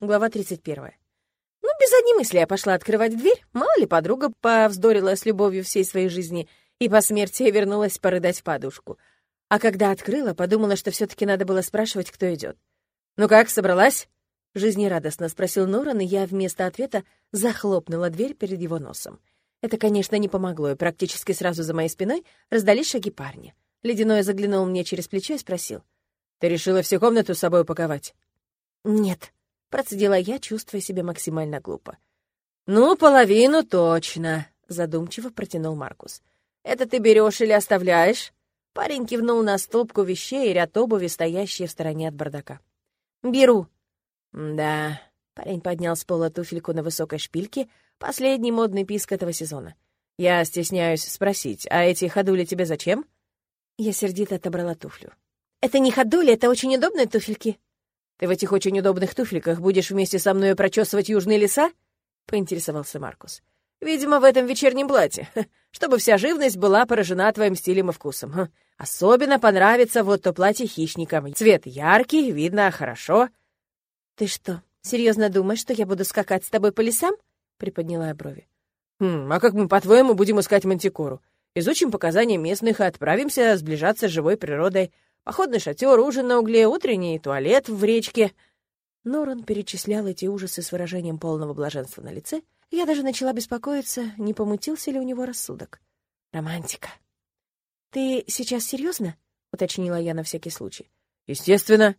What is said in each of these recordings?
Глава 31. Ну, без одни мысли я пошла открывать дверь. Мало ли, подруга повздорила с любовью всей своей жизни, и по смерти вернулась порыдать в подушку. А когда открыла, подумала, что все таки надо было спрашивать, кто идет. «Ну как, собралась?» Жизнерадостно спросил Норан, и я вместо ответа захлопнула дверь перед его носом. Это, конечно, не помогло, и практически сразу за моей спиной раздались шаги парня. Ледяной заглянул мне через плечо и спросил. «Ты решила всю комнату с собой упаковать?» «Нет», — процедила я, чувствуя себя максимально глупо. «Ну, половину точно», — задумчиво протянул Маркус. «Это ты берешь или оставляешь?» Парень кивнул на стопку вещей и ряд обуви, стоящие в стороне от бардака. «Беру». «Да». Парень поднял с пола туфельку на высокой шпильке, последний модный писк этого сезона. «Я стесняюсь спросить, а эти ходули тебе зачем?» Я сердито отобрала туфлю. «Это не ходули, это очень удобные туфельки». «Ты в этих очень удобных туфельках будешь вместе со мной прочесывать южные леса?» — поинтересовался Маркус. «Видимо, в этом вечернем платье, чтобы вся живность была поражена твоим стилем и вкусом. Особенно понравится вот то платье хищникам. Цвет яркий, видно хорошо». «Ты что, серьезно думаешь, что я буду скакать с тобой по лесам?» — приподняла я брови. «Хм, а как мы, по-твоему, будем искать мантикору? Изучим показания местных и отправимся сближаться с живой природой. Походный шатер, ужин на угле, утренний туалет в речке». Норан перечислял эти ужасы с выражением полного блаженства на лице. Я даже начала беспокоиться, не помутился ли у него рассудок. Романтика. «Ты сейчас серьезно? уточнила я на всякий случай. «Естественно».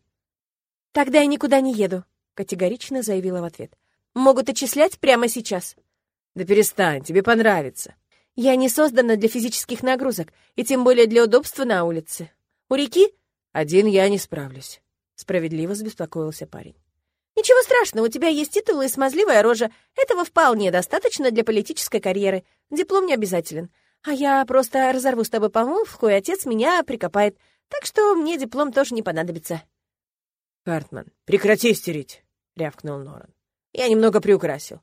«Тогда я никуда не еду», — категорично заявила в ответ. «Могут отчислять прямо сейчас». «Да перестань, тебе понравится». «Я не создана для физических нагрузок, и тем более для удобства на улице. У реки «Один я не справлюсь», — справедливо забеспокоился парень. «Ничего страшного, у тебя есть титул и смазливая рожа. Этого вполне достаточно для политической карьеры. Диплом не обязателен. А я просто разорву с тобой помолвку, и отец меня прикопает. Так что мне диплом тоже не понадобится». «Картман, прекрати истерить», — рявкнул Норан. «Я немного приукрасил».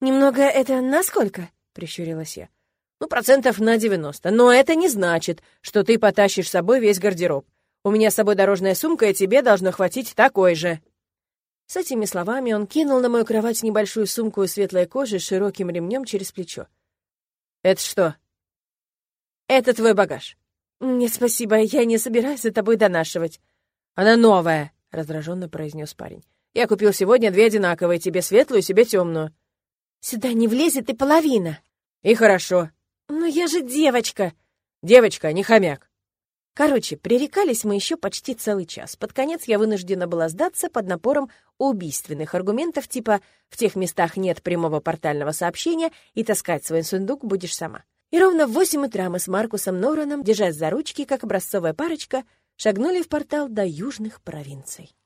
«Немного это насколько?» — прищурилась я. «Ну, процентов на девяносто. Но это не значит, что ты потащишь с собой весь гардероб. У меня с собой дорожная сумка, и тебе должно хватить такой же». С этими словами он кинул на мою кровать небольшую сумку из светлой кожи с широким ремнем через плечо. «Это что?» «Это твой багаж». «Нет, спасибо, я не собираюсь за тобой донашивать». «Она новая», — раздраженно произнес парень. «Я купил сегодня две одинаковые, тебе светлую, себе темную». «Сюда не влезет и половина». «И хорошо». «Но я же девочка». «Девочка, не хомяк». Короче, пререкались мы еще почти целый час. Под конец я вынуждена была сдаться под напором убийственных аргументов типа «в тех местах нет прямого портального сообщения, и таскать свой сундук будешь сама». И ровно в восемь утра мы с Маркусом Нораном, держась за ручки, как образцовая парочка, шагнули в портал до южных провинций.